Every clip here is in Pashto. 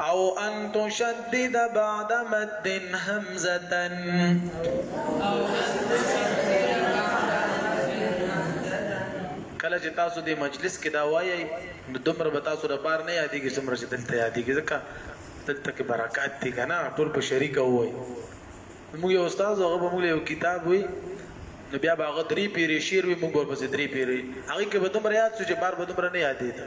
او ان تشدد بعد مد همزه کله چې تاسو د مجلس کې دا وایي نو دومره به تاسو د بار نه یادېږي څومره چې دلته یادېږي ځکه دلته کې برکات دي که نه ټول په شریکه ووایي موږ یو استاد هغه به موږ یو کتاب وي نو بیا به هغه درې پیرې شعر وي موږ به پسې درې پیرې هغې کې به دومره یاد شو چې بار به دومره نه یادېده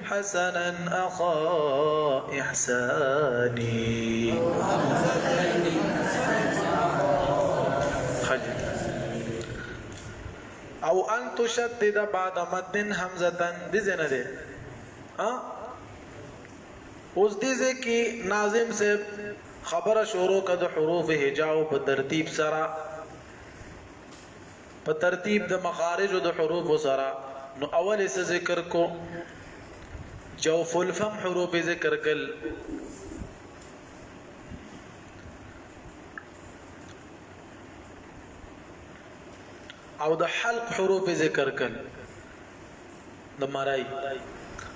حسنا اخا احساني او ان تشدد بعد مد همزه دې زنه ده اوس دې ځکه ناظم صاحب خبره شروع کړه د حروف هجاو په ترتیب سره په ترتیب د مخارج د حروف سره نو اول څه ذکر کو جوف الفم حروف ذکر کل او د حلق حروف ذکر کل د مرای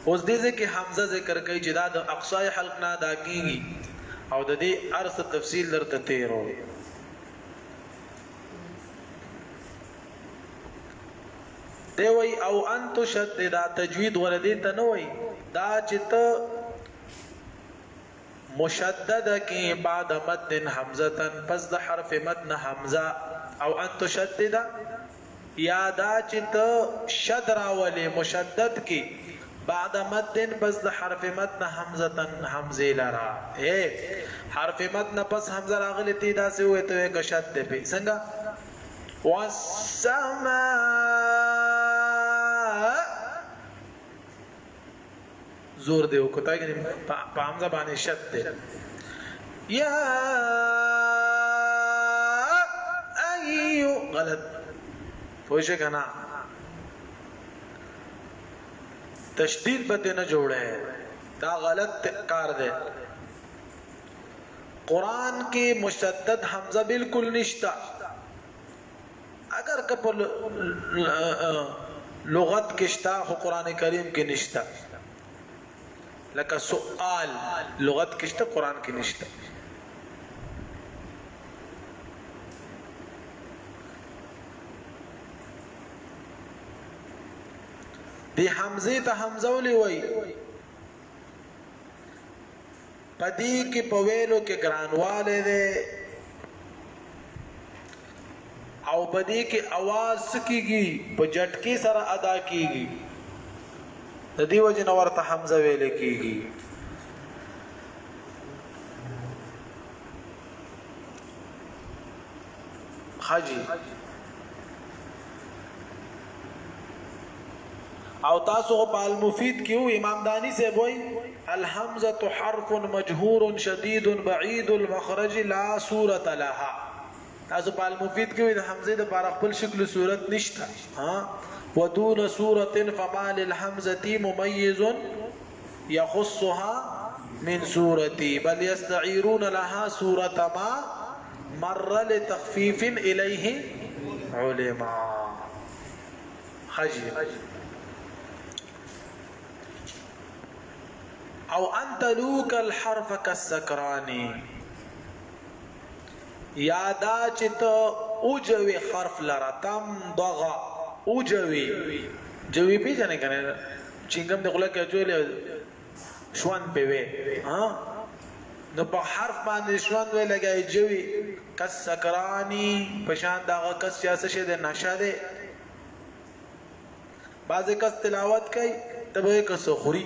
اوس دې ځکه حمزه ذکر کوي چې دا د اقصای حلق نه دا کیږي او د دې ارث تفصیل درته تیرو دی وای او ان تشدد تجوید وردی ته نه وای دا چې ته مشدد کی بعد مد حمزه پس د حرف مد نه حمزه او ان تشدد يا دا چې ته شد راولې مشدد کې بعد مد پس د حرف مد نه همزه همزې لره اې حرف مد نه پس همزه راغلې تی دا سه وې ته که شد دې په څنګه والسماء زور دی وکړه یعنی په حمزه باندې شد دی یا ایو غلط پوښښ کنا تشدید به نه جوړه دا غلط کار دی قران کې مشدد حمزه بالکل نشتا اګر که په لغت کې شته خو قران کریم کې نشته لکه سوال لغت کې شته قران کې نشته دی حمزه ته حمزه ولي وای په دې کې په ویلو کې ګرانوالی دی او په دې کې اواز سکیږي په جټکی سره ادا کیږي د دې وجه نو ورته حمزه ویل کیږي حاجی او تاسو په المفید کې او امام دانی سے وای الحمزه حرف مجهور شدید بعید المخرج لا صورت لها تاسو په المفید کې د حمزه د بار خپل شکل صورت نشته ها ودون صورت فما للحمزه مميز يخصها من صورتي بل يستعيرون لها صورة ما مر لتخفيف إليه علما خجل او انت لوک الحرف کسکرانی يا دا چې ته اوجوې حرف لره تم دغه اوجوې جوې پیژنې کنه چنګم د خلا کې اچولې شوان په وې ها نو په حرف باندې شوان وې لګای جوې کس سکرانی پشان داغه کس سیاسي شه ده نشه ده بعضې کس تلاوت کوي ته به یې کس خوري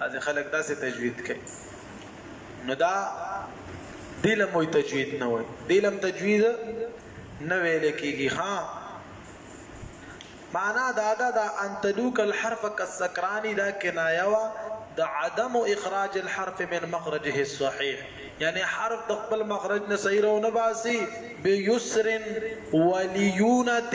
بعضی خلک داسې تجوید کوي نو دا دیلم وی تجوید نه وی دیلم تجوید نه ویل کیږي ها معنا دا دا دا ان تلوک الحرف کسکرانی دا کنایه وا د عدم اخراج الحرف من مخرجه الصحيح یعنی حرف د خپل مخرج نه صحیح رو نه باسي بيسر وليونت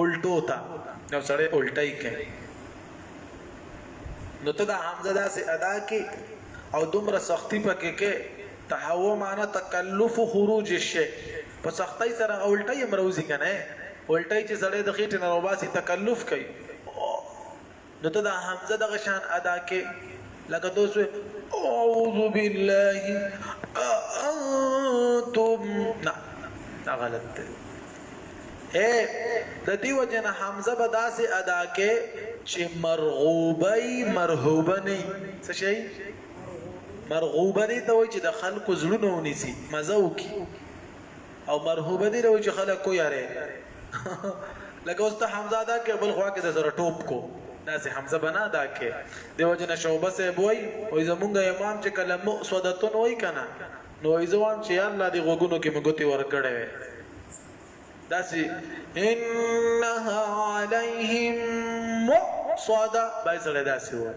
الټو ته نو سړی الټای کوي نو ته دا حمزه داسې ادا کی او دومره سختی پکې کې تهوع معنا تکلف خروج الشی په سختۍ سره الټای هم روزي کنه الټای چې سړی د خېټې نه روباسي تکلف کوي نو ته دا همزه دغه شان ادا کې لکه ته سو اعوذ بالله انتم نه دا غلط دی اے د دې وجنه حمزه به داسې ادا کې چې مرغوبای مرحوبه نه څه شي مرغوبه دي ته وای چې د خلکو زړونه ونیسي مزه وکي او مرحوبه دی روي چې خلک کو یاره لکه اوس ته حمزه دا کې بل خوا کې د سره ټوپ کو دا سه حمزه بنا دا کې دیو جن شوبه سه بوي او زمونږ امام چې کله مؤسدتون وای کنه نو ایزوام چې الله دی غوګونو کې مګوتی ورکړې وي دا سه انها عليهم مؤصده بای سره دا سه وای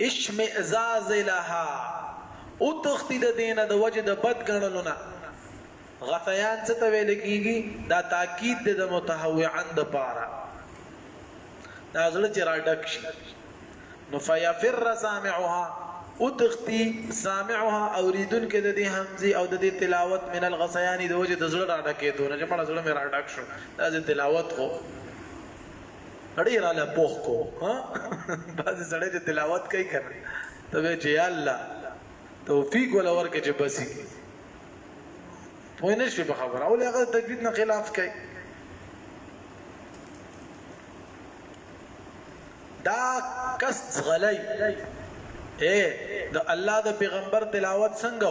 اشمئزاز لها وتښتي د دې نه د وجې د بد ګڼلو نه. غثيان څه ته ويل کېږي؟ دا تاکيد دی د متهوعا دپاره. دا زړه چې را ډک شي. نو فيفر سامعها وتښتي سامعها اورېدونکی د دې همزې او د دې تلاوت من الغثيان د وجې د زړه را ډکېدو نه چې مړه زړه مې را ډک شو دا زه تلاوت خو اړې را له پوخ کو ها بعضې سړی چې تلاوت کوي که نه ته به چې الله توفیق ولا ورکه چې بسی پوه نه شي په خبره او هغه تجوید نه خلاف کوي دا کس غلی اے د الله د پیغمبر تلاوت څنګه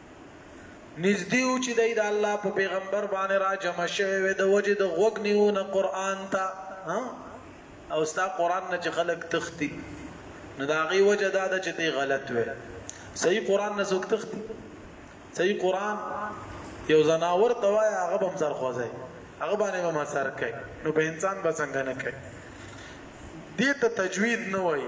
نږدې وو چې دی د الله په پیغمبر باندې را جمع شوی وی د وجې د غوږ نیونه قرآن ته او ستا قرآن نه چې خلک تختی نو د هغې وجه دا ده چې دی غلط وی صحیح قرآن نه څوک تختی صحیح قرآن یو زناور ته وایه هغه به هم سر خوځی هغه باندې به هم اثر کوي نو په انسان به څنګه نه کوي دې ته تجوید نه وایي.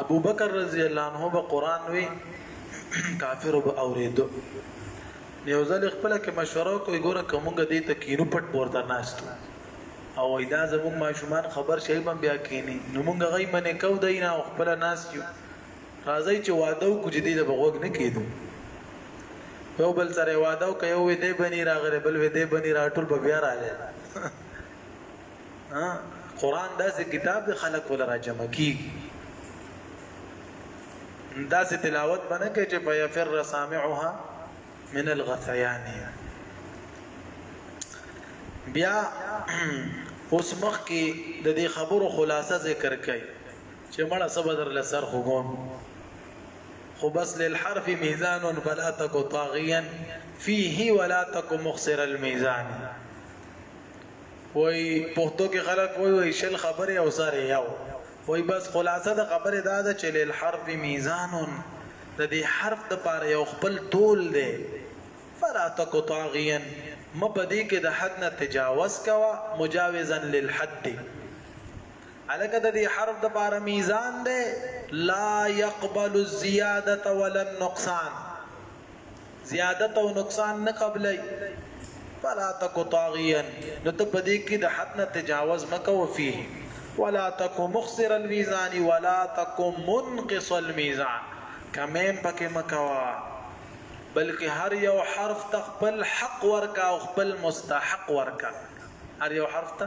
ابوبکر رضی الله عنه به قران وی کافر به اوریدو یو ځل خپل کې مشوره کوي ګوره کومګه دې ته کینو پټ پورته ناشتو او دا زموږ ماشومان خبر شي بم بیا کینی نو موږ غي منې کو دی نه خپل ناس یو راځي چې واده کو چې دې له بغوګ نه کیدو یو بل سره واده کو یو دې بنی راغره بل دې بنی راټول به بیا رااله قران داسې کتاب د خلق ول را جمع کیږي داسې تلاوت باندې کې چې په يفر سامعها من الغثيان بیا اوس مخ کې د دې خبرو خلاصه ذکر کړي چې مړه صبر لسر خوګون خو بس للحرف ميزان فلا تك طاغيا فيه ولا تك مخسر الميزان وای پښتو کې خلک وای وای شل خبرې او سر یې یو وای بس خلاصه د خبرې دا ده چې للحرف میزان د دې حرف د پاره یو خپل تول دی فلا تک طاغیا م په دې کې د حد نه تجاوز کوا مجاوزا للحد دی الکه د دې حرف د پاره میزان دی لا يقبل الزیاده ولا النقصان زیادت او نقصان نه قبلای فلا تک طاغيا نو ته په دې کې د حد نه تجاوز مکه وفيه ولا تک مخسر الميزان ولا تک منقص الميزان کمیم پکې مکوا بلکې هر یو حرف ته خپل حق ورکا او خپل مستحق ورکا هر یو حرف ته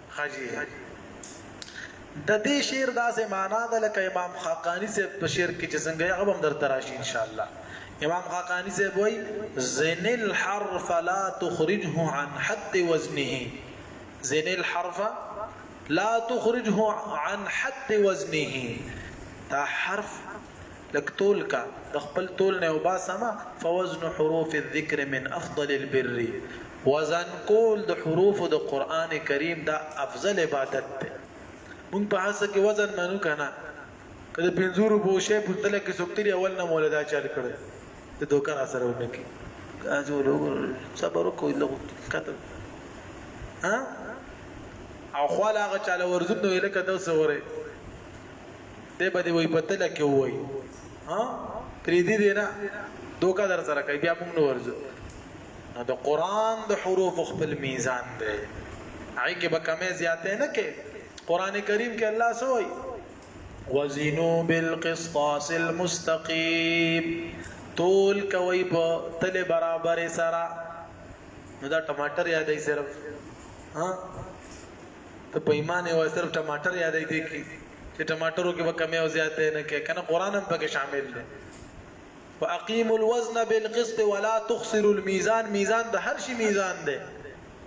خجی ددی شعر داسی معنا ده لکه امام خاقانی صاحب په شعر کی چې څنګه هغه هم درته راشي ان شاء الله امام خاقانی صاحب وای زن الحرف لا تخرجه عن حد وزنه زن الحرف لا تخرجه عن حد وزنه دا حرف لږ تول که د خپل تول نه وباسه ما فوزن حروف الذکر من افضل البر وزن کول د حروفو د قرآن کریم دا افضل عبادت دی مونږ په هر څه کې وزن منو که نه که د پنځو روپو شی په تله کې څوک تلي اول نه مو له دا چل کړی ته دوکه راسره ونه کړي کاجو لوګو صبر وکړئ لږ کته ها او خو لا هغه چاله ورځو نو لکه دا څه وره دی به دی وای په تله کې وای ها پریدي دی نه دوکا در سره کوي بیا موږ نه ورځو نو د قران د حروف خپل میزان دی هغه کې به کمې زیاتې نه کې قران کریم کې الله سوې وزنوا بالقسطاس المستقيم تول کوي په تل برابر سره نو دا ټماټر یادای صرف ها ته په ایمان یو صرف ټماټر یادې دي کی چې ټماټرو کې به کمی او زیاتې نه کې کنه قران هم پکې شامل دی واقیم الوزن بالقسط ولا تخسر الميزان میزان د هر شي میزان دی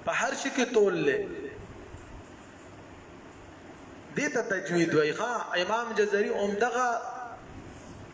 په هر شي کې تول دی دې ته تجوید وای ښا امام جزری اومدغه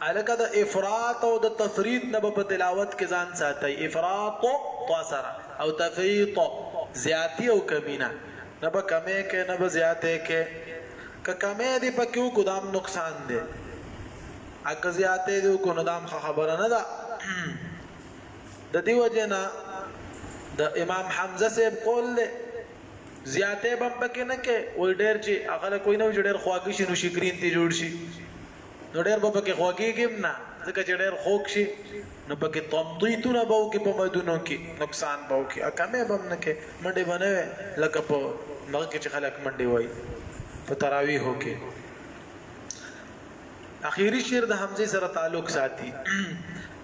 هلکه د افراط او د تفریط نه به په تلاوت کې ځان ساتئ، افراط طا سره او تفریط زیاتی او کمی نه، نه به کمی کړئ نه به زیاتی کړئ، که کمی دې په کې وکړو دا هم نقصان دی او که زیاتی دې وکړو نو دا هم ښه خبره نه ده د دې وجې نه د امام حمزه صاحب قول دی زیاته بم پکې نه کې وای ډېر چې اغله کوئی نه وي چې ډېر خواږه شي نو شکرین ته جوړ شي نو ډېر به پکې خوږېږي هم نه، ځکه چې ډېر خوږ شي نو پکې تمطیطونه به وکړي په مدونو کې، نقصان به وکړي او کمی به هم نه کوي، منډې به نه وي لکه په هغه کې چې خلک منډې وهي په تراویحو کې. اخیري شعر د همزې سره تعلق ساتي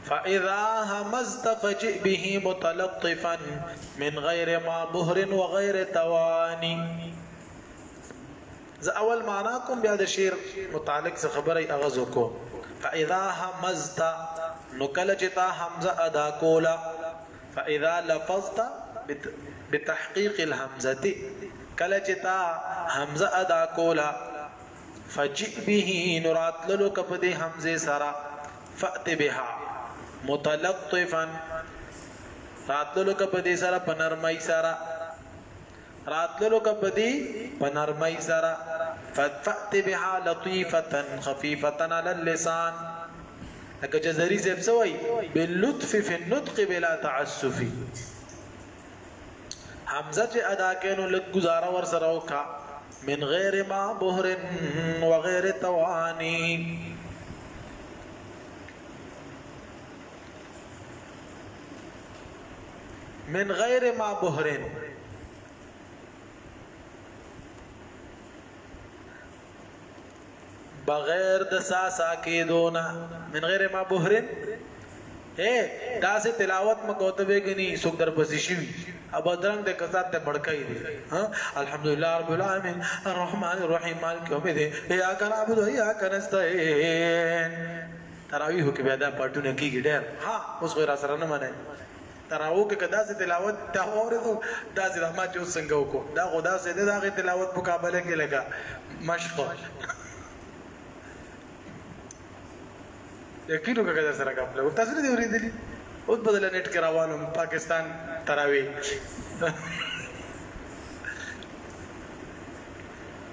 فاذا همزت فجئ به متلطفا من غیر ما بهر وغیر توانی زه اول معنا کوم بیا د شعر متعلق څه خبره اغاز وکړو فاذا همزت نو کله چې تا همزه ادا کولا فاذا لفظت بتحقيق الهمزه کله چې تا همزه ادا کولا فجئ به نورات للو کپدي همزه سرا فات بها متلطفا راتلو کپدي سرا پنرمای سرا راتللو که په دي په نرمۍ سره فتأتي بها لطيفة خفيفة على اللسان لکه چې زری زیب څه وای باللطف في النطق بلا تعسف حمزه چې ادا کینو لږ گزاره ور سره وکا من غیر ما بهر وغیر توانی من غیر ما بحرین بغیر د ساسا کېدونه من غیر ما بحرین اے داسې تلاوت مکوته وګني څوک در پسې شي اب درنګ د کزات ته بړکای دي ها الحمدلله رب العالمین الرحمن الرحیم مالک یوم الدین یا کنا عبد یا کنستین تراویحو کې بیا دا پاټونه کیږي ډیر ها اوس خو یې راسره نه منئ تراوو کې که داسې تلاوت تا واورېدو داسې دا ما چې اوس څنګه وکړو دا خو داسې دی د هغې تلاوت مقابله کې لکه مشق یقین وکړه که درسره کپله وکړو تاسو نه دي اورېدلي اوس به دله نېټ کې روان وم پاکستان تراویح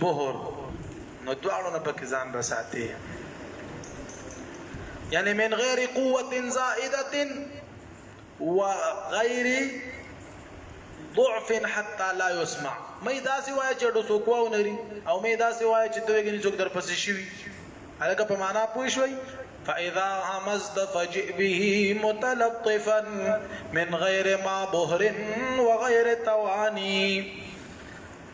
بهر نو دواړو نه پکې ځان رساتي یعنی من غیر قوت زائده و غیر ضعف حتى لا يسمع مې دا سی وای چې ډو څوک واو نری او مې دا سی وای چې دوی غني څوک در پسې شي هغه په معنا پوه شوي فاذا همزت فجئ به متلطفا من غير ما بهر وغير تواني